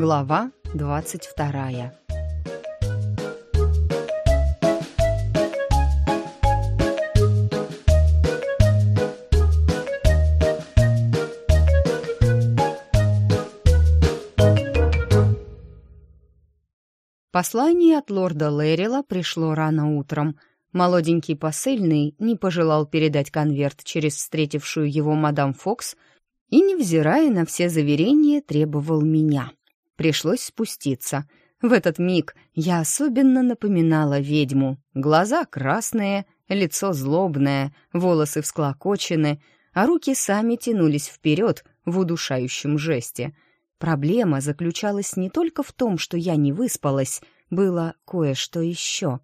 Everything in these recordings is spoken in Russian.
Глава двадцать вторая. Послание от лорда Лэрила пришло рано утром. Молоденький посыльный не пожелал передать конверт через встретившую его мадам Фокс и, невзирая на все заверения, требовал меня. Пришлось спуститься. В этот миг я особенно напоминала ведьму. Глаза красные, лицо злобное, волосы всклокочены, а руки сами тянулись вперед в удушающем жесте — Проблема заключалась не только в том, что я не выспалась, было кое-что еще.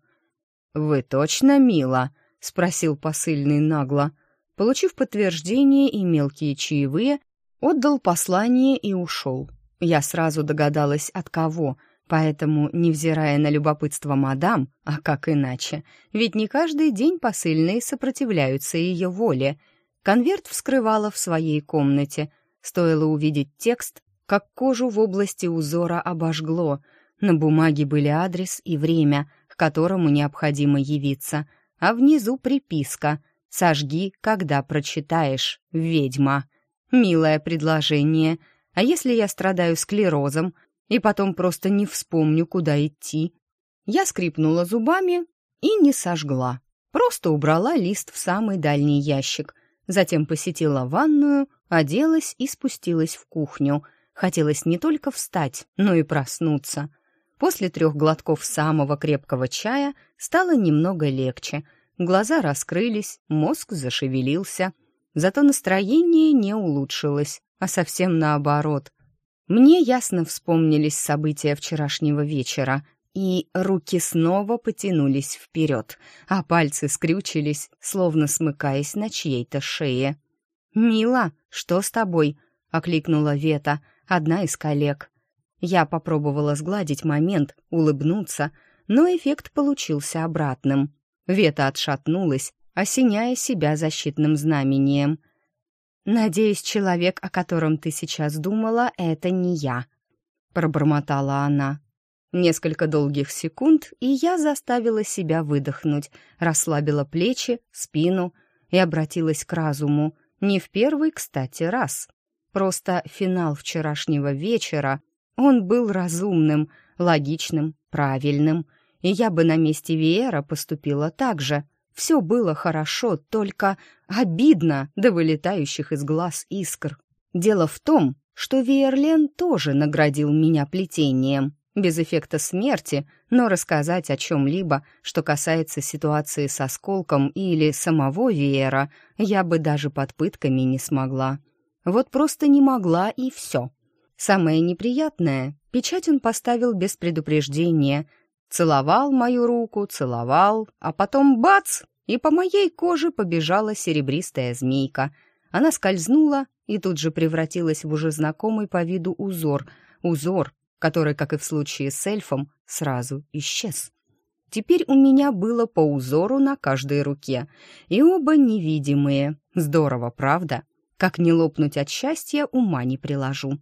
«Вы точно мила?» — спросил посыльный нагло. Получив подтверждение и мелкие чаевые, отдал послание и ушел. Я сразу догадалась, от кого, поэтому, невзирая на любопытство мадам, а как иначе, ведь не каждый день посыльные сопротивляются ее воле, конверт вскрывала в своей комнате. Стоило увидеть текст, как кожу в области узора обожгло. На бумаге были адрес и время, к которому необходимо явиться, а внизу приписка «Сожги, когда прочитаешь, ведьма». Милое предложение. А если я страдаю склерозом и потом просто не вспомню, куда идти? Я скрипнула зубами и не сожгла. Просто убрала лист в самый дальний ящик. Затем посетила ванную, оделась и спустилась в кухню — Хотелось не только встать, но и проснуться. После трех глотков самого крепкого чая стало немного легче. Глаза раскрылись, мозг зашевелился. Зато настроение не улучшилось, а совсем наоборот. Мне ясно вспомнились события вчерашнего вечера, и руки снова потянулись вперед, а пальцы скрючились, словно смыкаясь на чьей-то шее. «Мила, что с тобой?» — окликнула Вета — одна из коллег. Я попробовала сгладить момент, улыбнуться, но эффект получился обратным. Вета отшатнулась, осеняя себя защитным знамением. «Надеюсь, человек, о котором ты сейчас думала, это не я», — пробормотала она. Несколько долгих секунд, и я заставила себя выдохнуть, расслабила плечи, спину и обратилась к разуму. Не в первый, кстати, раз. Просто финал вчерашнего вечера, он был разумным, логичным, правильным, и я бы на месте Виера поступила так же. Все было хорошо, только обидно до вылетающих из глаз искр. Дело в том, что Виерлен тоже наградил меня плетением, без эффекта смерти, но рассказать о чем-либо, что касается ситуации с осколком или самого Веера, я бы даже под пытками не смогла. Вот просто не могла и все. Самое неприятное, печать он поставил без предупреждения. Целовал мою руку, целовал, а потом бац! И по моей коже побежала серебристая змейка. Она скользнула и тут же превратилась в уже знакомый по виду узор. Узор, который, как и в случае с эльфом, сразу исчез. Теперь у меня было по узору на каждой руке, и оба невидимые. Здорово, правда? Как не лопнуть от счастья, ума не приложу.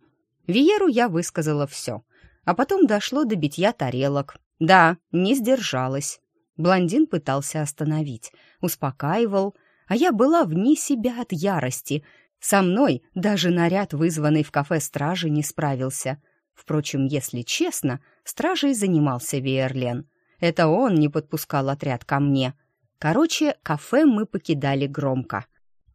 Виеру я высказала все. А потом дошло до битья тарелок. Да, не сдержалась. Блондин пытался остановить, успокаивал, а я была вне себя от ярости. Со мной даже наряд, вызванный в кафе стражи, не справился. Впрочем, если честно, стражей занимался Виерлен. Это он не подпускал отряд ко мне. Короче, кафе мы покидали громко.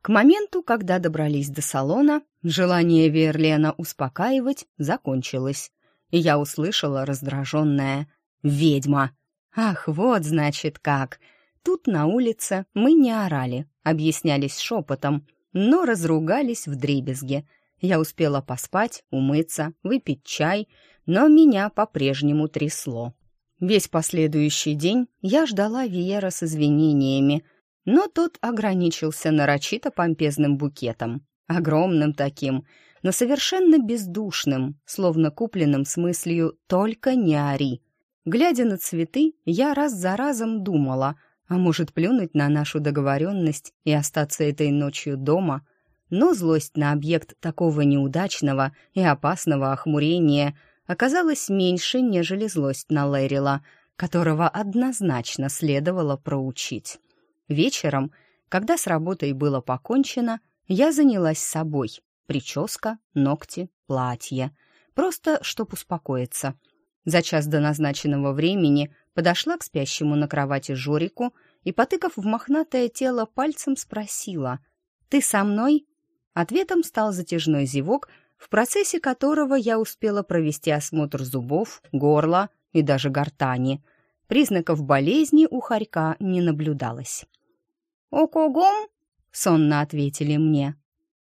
К моменту, когда добрались до салона, желание Верлена успокаивать закончилось, и я услышала раздраженное «Ведьма!» «Ах, вот, значит, как!» Тут на улице мы не орали, объяснялись шепотом, но разругались в дребезге. Я успела поспать, умыться, выпить чай, но меня по-прежнему трясло. Весь последующий день я ждала Виера с извинениями — но тот ограничился нарочито помпезным букетом, огромным таким, но совершенно бездушным, словно купленным с мыслью «только не ори». Глядя на цветы, я раз за разом думала, а может плюнуть на нашу договоренность и остаться этой ночью дома, но злость на объект такого неудачного и опасного охмурения оказалось меньше, нежели злость на Лэрила, которого однозначно следовало проучить. Вечером, когда с работой было покончено, я занялась собой. Прическа, ногти, платье. Просто, чтоб успокоиться. За час до назначенного времени подошла к спящему на кровати Жорику и, потыкав в мохнатое тело, пальцем спросила «Ты со мной?» Ответом стал затяжной зевок, в процессе которого я успела провести осмотр зубов, горла и даже гортани. Признаков болезни у хорька не наблюдалось. «Окогом?» — сонно ответили мне.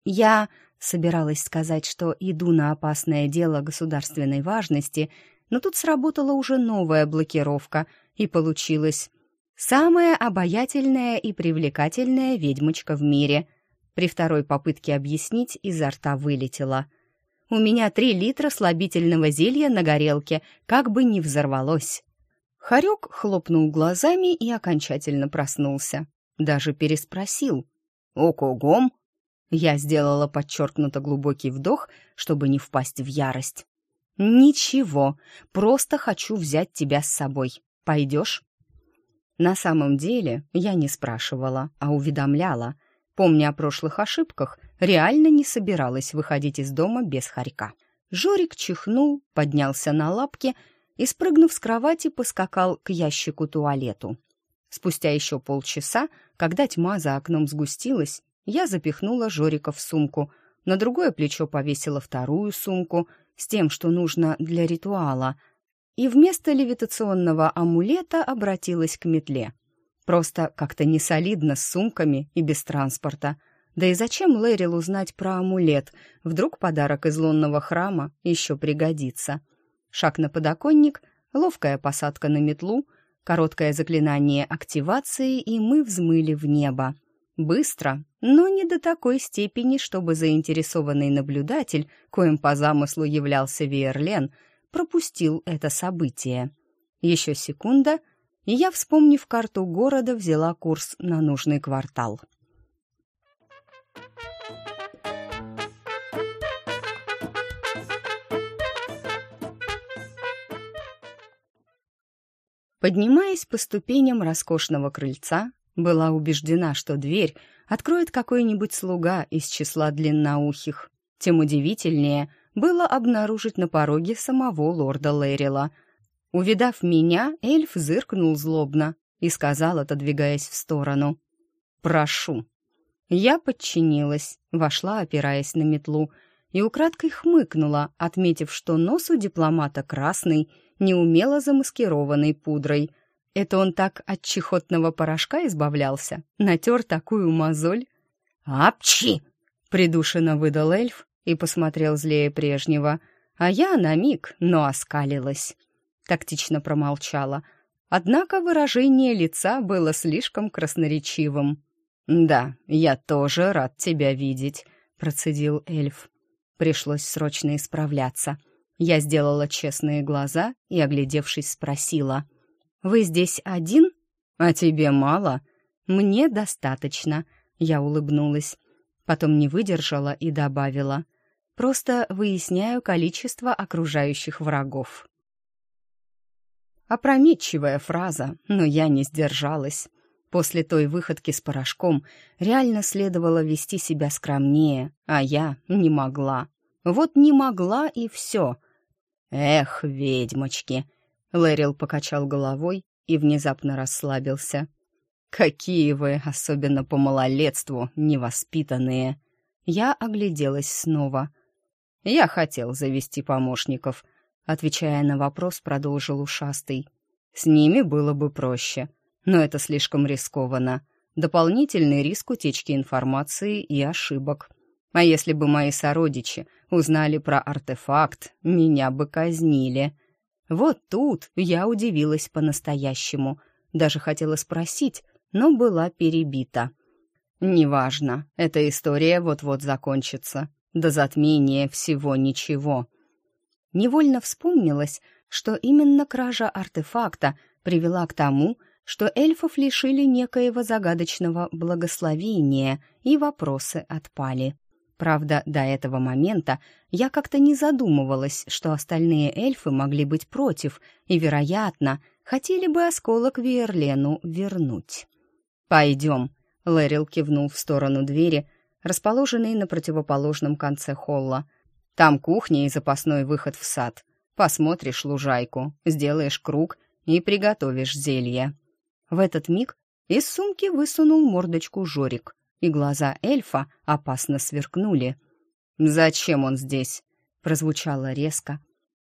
Я собиралась сказать, что иду на опасное дело государственной важности, но тут сработала уже новая блокировка, и получилось «самая обаятельная и привлекательная ведьмочка в мире», при второй попытке объяснить изо рта вылетела. «У меня три литра слабительного зелья на горелке, как бы не взорвалось». Харек хлопнул глазами и окончательно проснулся. Даже переспросил. «Окогом?» Я сделала подчеркнуто глубокий вдох, чтобы не впасть в ярость. «Ничего, просто хочу взять тебя с собой. Пойдешь?» На самом деле я не спрашивала, а уведомляла — Помня о прошлых ошибках, реально не собиралась выходить из дома без хорька. Жорик чихнул, поднялся на лапки и, спрыгнув с кровати, поскакал к ящику туалету. Спустя еще полчаса, когда тьма за окном сгустилась, я запихнула Жорика в сумку, на другое плечо повесила вторую сумку с тем, что нужно для ритуала, и вместо левитационного амулета обратилась к метле — Просто как-то несолидно с сумками и без транспорта. Да и зачем Лэрилу узнать про амулет? Вдруг подарок из лунного храма еще пригодится. Шаг на подоконник, ловкая посадка на метлу, короткое заклинание активации, и мы взмыли в небо. Быстро, но не до такой степени, чтобы заинтересованный наблюдатель, коим по замыслу являлся Виерлен, пропустил это событие. Еще секунда — и я, вспомнив карту города, взяла курс на нужный квартал. Поднимаясь по ступеням роскошного крыльца, была убеждена, что дверь откроет какой-нибудь слуга из числа длинноухих. Тем удивительнее было обнаружить на пороге самого лорда Лэрила — Увидав меня, эльф зыркнул злобно и сказал, отодвигаясь в сторону. «Прошу». Я подчинилась, вошла, опираясь на метлу, и украдкой хмыкнула, отметив, что нос у дипломата красный, неумело замаскированный пудрой. Это он так от чехотного порошка избавлялся? Натер такую мозоль? «Апчи!» — придушенно выдал эльф и посмотрел злее прежнего, а я на миг, но оскалилась тактично промолчала. Однако выражение лица было слишком красноречивым. «Да, я тоже рад тебя видеть», — процедил эльф. Пришлось срочно исправляться. Я сделала честные глаза и, оглядевшись, спросила. «Вы здесь один? А тебе мало?» «Мне достаточно», — я улыбнулась. Потом не выдержала и добавила. «Просто выясняю количество окружающих врагов». Опрометчивая фраза, но я не сдержалась. После той выходки с порошком реально следовало вести себя скромнее, а я не могла. Вот не могла и все. «Эх, ведьмочки!» Лэрил покачал головой и внезапно расслабился. «Какие вы, особенно по малолетству, невоспитанные!» Я огляделась снова. «Я хотел завести помощников», Отвечая на вопрос, продолжил ушастый. С ними было бы проще, но это слишком рискованно. Дополнительный риск утечки информации и ошибок. А если бы мои сородичи узнали про артефакт, меня бы казнили. Вот тут я удивилась по-настоящему. Даже хотела спросить, но была перебита. «Неважно, эта история вот-вот закончится. До затмения всего ничего невольно вспомнилось, что именно кража артефакта привела к тому, что эльфов лишили некоего загадочного благословения, и вопросы отпали. Правда, до этого момента я как-то не задумывалась, что остальные эльфы могли быть против и, вероятно, хотели бы осколок Виерлену вернуть. «Пойдем», — Лэрил кивнул в сторону двери, расположенной на противоположном конце холла. «Там кухня и запасной выход в сад. Посмотришь лужайку, сделаешь круг и приготовишь зелье». В этот миг из сумки высунул мордочку Жорик, и глаза эльфа опасно сверкнули. «Зачем он здесь?» — прозвучало резко.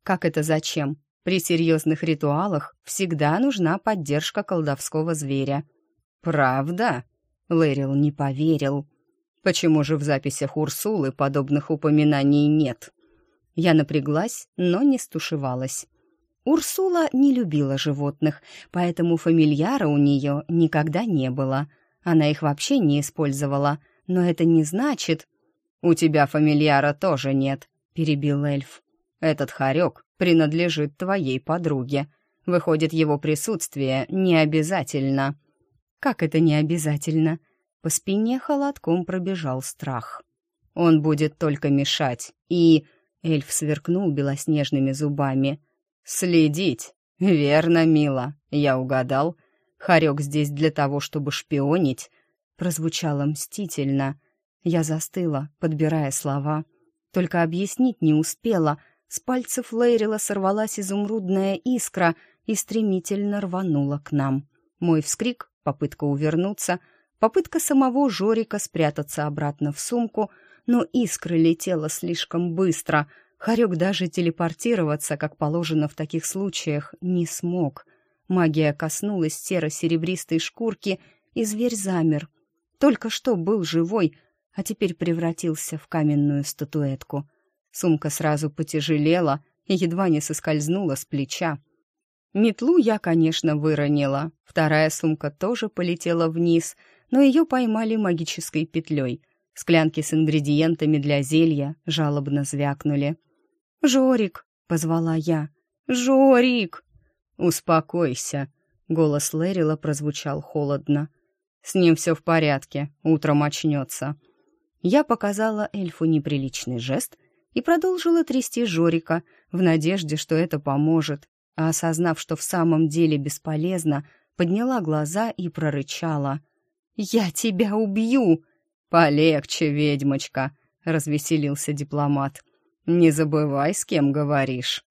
«Как это зачем? При серьезных ритуалах всегда нужна поддержка колдовского зверя». «Правда?» — Лэрил не поверил. «Почему же в записях Урсулы подобных упоминаний нет?» Я напряглась, но не стушевалась. Урсула не любила животных, поэтому фамильяра у нее никогда не было — она их вообще не использовала, но это не значит... «У тебя фамильяра тоже нет», — перебил эльф. «Этот хорек принадлежит твоей подруге. Выходит, его присутствие не обязательно». «Как это не обязательно?» По спине холодком пробежал страх. «Он будет только мешать, и...» Эльф сверкнул белоснежными зубами. «Следить! Верно, мила, я угадал. Харек здесь для того, чтобы шпионить, прозвучало мстительно. Я застыла, подбирая слова. Только объяснить не успела. С пальцев Лейрила сорвалась изумрудная искра и стремительно рванула к нам. Мой вскрик, попытка увернуться, попытка самого Жорика спрятаться обратно в сумку, но искра летела слишком быстро. Харек даже телепортироваться, как положено в таких случаях, не смог. Магия коснулась серо-серебристой шкурки, и зверь замер. Только что был живой, а теперь превратился в каменную статуэтку. Сумка сразу потяжелела и едва не соскользнула с плеча. Метлу я, конечно, выронила. Вторая сумка тоже полетела вниз, но ее поймали магической петлей. Склянки с ингредиентами для зелья жалобно звякнули. «Жорик!» — позвала я. «Жорик!» «Успокойся», — голос Лэрила прозвучал холодно. «С ним все в порядке, утром очнется». Я показала эльфу неприличный жест и продолжила трясти Жорика в надежде, что это поможет, а осознав, что в самом деле бесполезно, подняла глаза и прорычала. «Я тебя убью!» «Полегче, ведьмочка!» — развеселился дипломат. «Не забывай, с кем говоришь».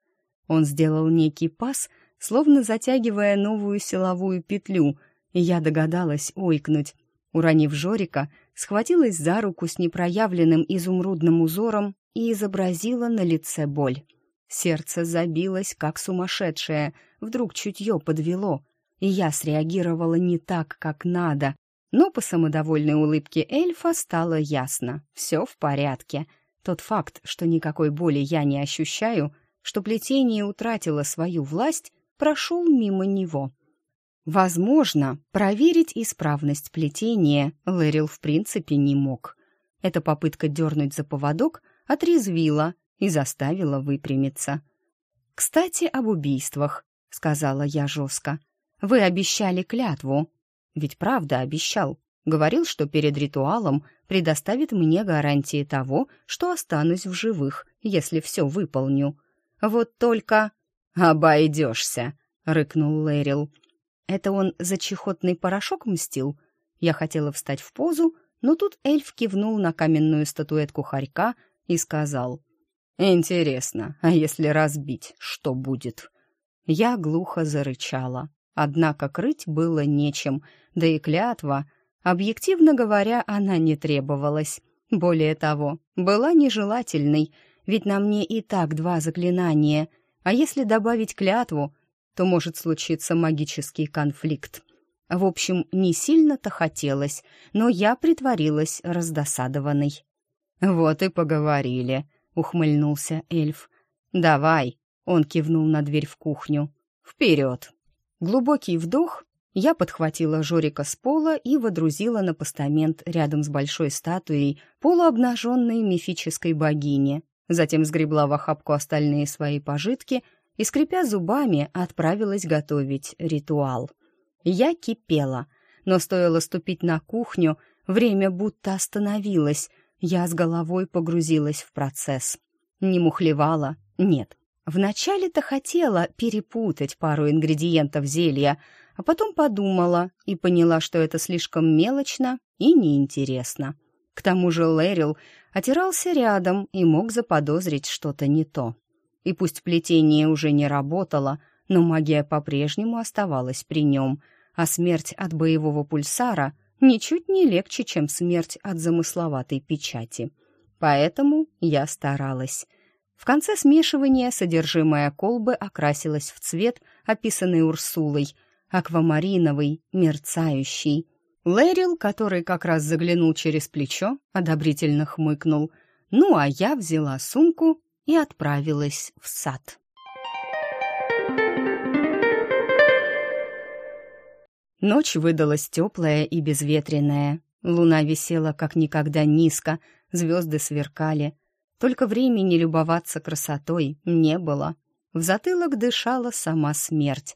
Он сделал некий пас, словно затягивая новую силовую петлю, и я догадалась ойкнуть. Уронив Жорика, схватилась за руку с непроявленным изумрудным узором и изобразила на лице боль. Сердце забилось, как сумасшедшее, вдруг чутье подвело, и я среагировала не так, как надо. Но по самодовольной улыбке эльфа стало ясно — все в порядке. Тот факт, что никакой боли я не ощущаю, что плетение утратило свою власть, прошел мимо него. Возможно, проверить исправность плетения Лэрил в принципе не мог. Эта попытка дернуть за поводок отрезвила и заставила выпрямиться. «Кстати, об убийствах», — сказала я жестко. «Вы обещали клятву». Ведь правда обещал. Говорил, что перед ритуалом предоставит мне гарантии того, что останусь в живых, если все выполню. Вот только... «Обойдешься», — рыкнул Лэрил. «Это он за чехотный порошок мстил?» Я хотела встать в позу, но тут эльф кивнул на каменную статуэтку хорька и сказал. «Интересно, а если разбить, что будет?» Я глухо зарычала. Однако крыть было нечем, да и клятва, объективно говоря, она не требовалась. Более того, была нежелательной, ведь на мне и так два заклинания — а если добавить клятву, то может случиться магический конфликт. В общем, не сильно-то хотелось, но я притворилась раздосадованной. «Вот и поговорили», — ухмыльнулся эльф. «Давай», — он кивнул на дверь в кухню. «Вперед!» Глубокий вдох, я подхватила Жорика с пола и водрузила на постамент рядом с большой статуей полуобнаженной мифической богини, затем сгребла в охапку остальные свои пожитки и, скрипя зубами, отправилась готовить ритуал. Я кипела, но стоило ступить на кухню, время будто остановилось, я с головой погрузилась в процесс. Не мухлевала, нет. Вначале-то хотела перепутать пару ингредиентов зелья, а потом подумала и поняла, что это слишком мелочно и неинтересно. К тому же Лэрил отирался рядом и мог заподозрить что-то не то. И пусть плетение уже не работало, но магия по-прежнему оставалась при нем, а смерть от боевого пульсара ничуть не легче, чем смерть от замысловатой печати. Поэтому я старалась. В конце смешивания содержимое колбы окрасилось в цвет, описанный Урсулой, аквамариновый, мерцающий. Лэрил, который как раз заглянул через плечо, одобрительно хмыкнул. Ну, а я взяла сумку и отправилась в сад. Ночь выдалась теплая и безветренная. Луна висела как никогда низко, звезды сверкали. Только времени любоваться красотой не было. В затылок дышала сама смерть.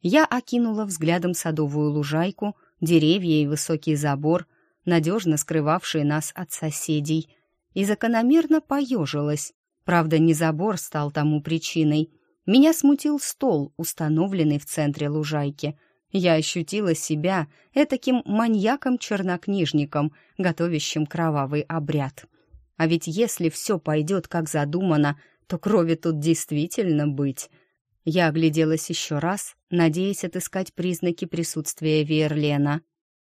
Я окинула взглядом садовую лужайку, деревья и высокий забор, надежно скрывавшие нас от соседей, и закономерно поежилась. Правда, не забор стал тому причиной. Меня смутил стол, установленный в центре лужайки — я ощутила себя этаким маньяком-чернокнижником, готовящим кровавый обряд. А ведь если все пойдет как задумано, то крови тут действительно быть. Я огляделась еще раз, надеясь отыскать признаки присутствия Верлена.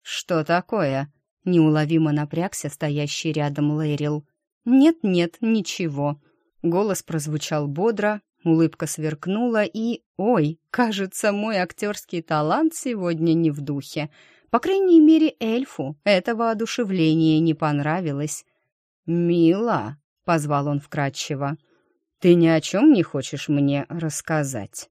«Что такое?» — неуловимо напрягся стоящий рядом Лэрил. «Нет-нет, ничего». Голос прозвучал бодро, Улыбка сверкнула и... Ой, кажется, мой актерский талант сегодня не в духе. По крайней мере, эльфу это воодушевление не понравилось. «Мила», — позвал он вкратчиво, — «ты ни о чем не хочешь мне рассказать?»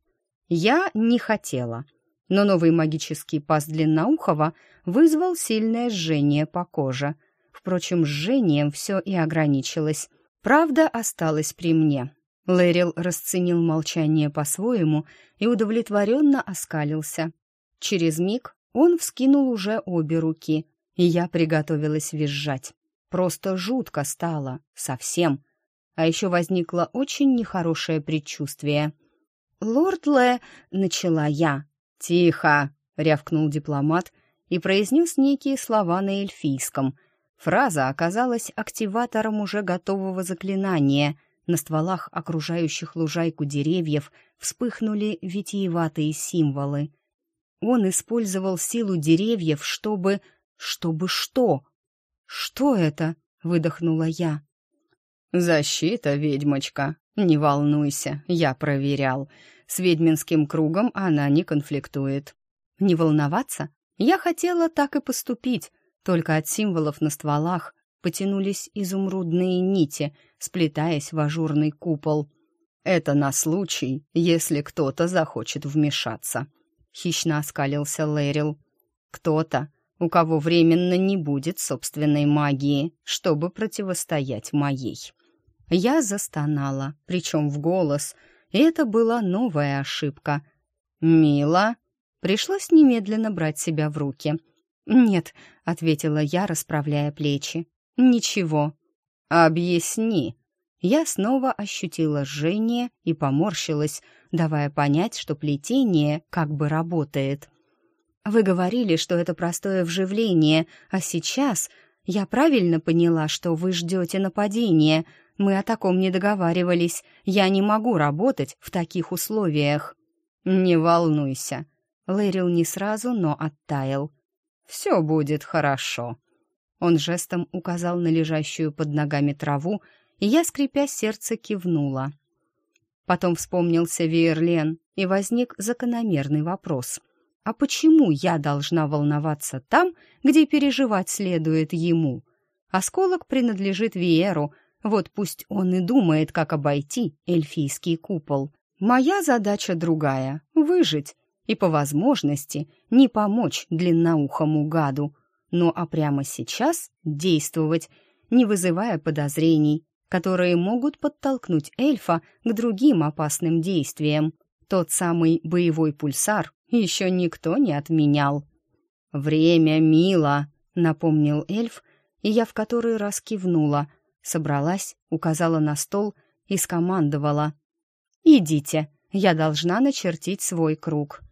Я не хотела, но новый магический паз Длинноухова вызвал сильное жжение по коже. Впрочем, жжением все и ограничилось. Правда осталась при мне. Лэрил расценил молчание по-своему и удовлетворенно оскалился. Через миг он вскинул уже обе руки, и я приготовилась визжать. Просто жутко стало, совсем. А еще возникло очень нехорошее предчувствие. «Лорд Лэ...» — начала я. «Тихо!» — рявкнул дипломат и произнес некие слова на эльфийском. Фраза оказалась активатором уже готового заклинания — на стволах окружающих лужайку деревьев вспыхнули витиеватые символы. Он использовал силу деревьев, чтобы... Чтобы что? Что это? Выдохнула я. «Защита, ведьмочка. Не волнуйся, я проверял. С ведьминским кругом она не конфликтует». «Не волноваться? Я хотела так и поступить, только от символов на стволах потянулись изумрудные нити, сплетаясь в ажурный купол. «Это на случай, если кто-то захочет вмешаться», — хищно оскалился Лэрил. «Кто-то, у кого временно не будет собственной магии, чтобы противостоять моей». Я застонала, причем в голос, и это была новая ошибка. «Мила?» Пришлось немедленно брать себя в руки. «Нет», — ответила я, расправляя плечи. «Ничего». «Объясни». Я снова ощутила жжение и поморщилась, давая понять, что плетение как бы работает. «Вы говорили, что это простое вживление, а сейчас я правильно поняла, что вы ждете нападения. Мы о таком не договаривались. Я не могу работать в таких условиях». «Не волнуйся». Лэрил не сразу, но оттаял. «Все будет хорошо». Он жестом указал на лежащую под ногами траву, и я, скрипя сердце, кивнула. Потом вспомнился Виерлен, и возник закономерный вопрос. А почему я должна волноваться там, где переживать следует ему? Осколок принадлежит Виеру, вот пусть он и думает, как обойти эльфийский купол. Моя задача другая — выжить и, по возможности, не помочь длинноухому гаду, ну а прямо сейчас действовать, не вызывая подозрений, которые могут подтолкнуть эльфа к другим опасным действиям. Тот самый боевой пульсар еще никто не отменял. «Время, мило», — напомнил эльф, и я в который раз кивнула, собралась, указала на стол и скомандовала. «Идите, я должна начертить свой круг».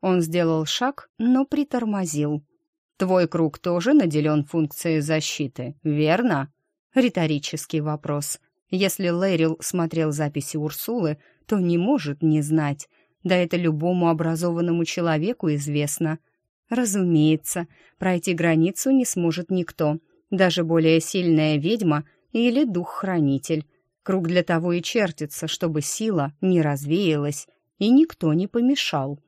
Он сделал шаг, но притормозил. «Твой круг тоже наделен функцией защиты, верно?» Риторический вопрос. Если Лэрил смотрел записи Урсулы, то не может не знать. Да это любому образованному человеку известно. Разумеется, пройти границу не сможет никто, даже более сильная ведьма или дух-хранитель. Круг для того и чертится, чтобы сила не развеялась, и никто не помешал.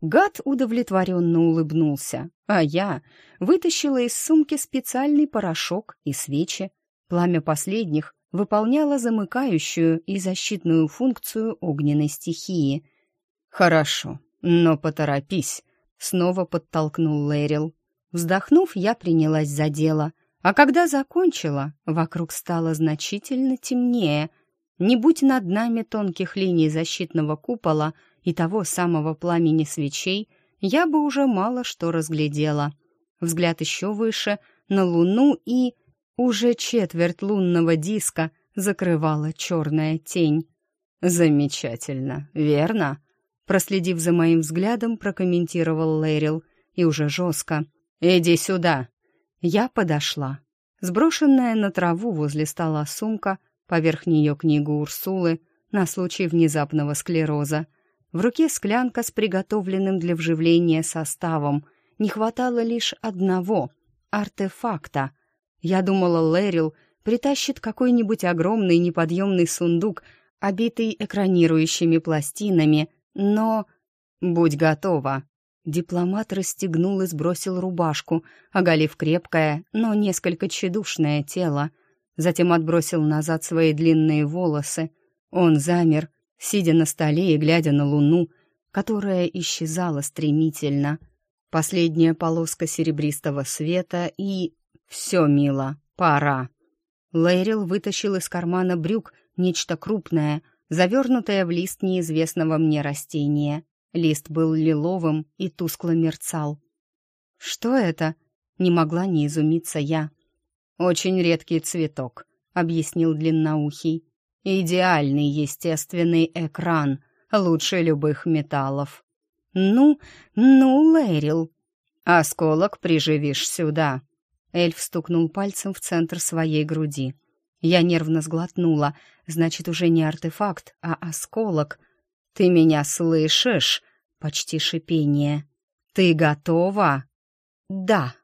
Гад удовлетворенно улыбнулся, а я вытащила из сумки специальный порошок и свечи. Пламя последних выполняло замыкающую и защитную функцию огненной стихии. «Хорошо, но поторопись», — снова подтолкнул Лэрил. Вздохнув, я принялась за дело, а когда закончила, вокруг стало значительно темнее. Не будь над нами тонких линий защитного купола — и того самого пламени свечей я бы уже мало что разглядела. Взгляд еще выше, на луну и... Уже четверть лунного диска закрывала черная тень. «Замечательно, верно?» Проследив за моим взглядом, прокомментировал Лэрил. И уже жестко. «Иди сюда!» Я подошла. Сброшенная на траву возле стола сумка, поверх нее книгу Урсулы на случай внезапного склероза — в руке склянка с приготовленным для вживления составом. Не хватало лишь одного — артефакта. Я думала, Лэрил притащит какой-нибудь огромный неподъемный сундук, обитый экранирующими пластинами, но... «Будь готова!» Дипломат расстегнул и сбросил рубашку, оголив крепкое, но несколько тщедушное тело. Затем отбросил назад свои длинные волосы. Он замер, сидя на столе и глядя на луну, которая исчезала стремительно. Последняя полоска серебристого света и... «Все, мило, пора». Лейрил вытащил из кармана брюк нечто крупное, завернутое в лист неизвестного мне растения. Лист был лиловым и тускло мерцал. «Что это?» — не могла не изумиться я. «Очень редкий цветок», — объяснил длинноухий. Идеальный естественный экран, лучше любых металлов. Ну, ну, Лэрил, осколок приживишь сюда. Эльф стукнул пальцем в центр своей груди. Я нервно сглотнула. Значит, уже не артефакт, а осколок. Ты меня слышишь? Почти шипение. Ты готова? Да.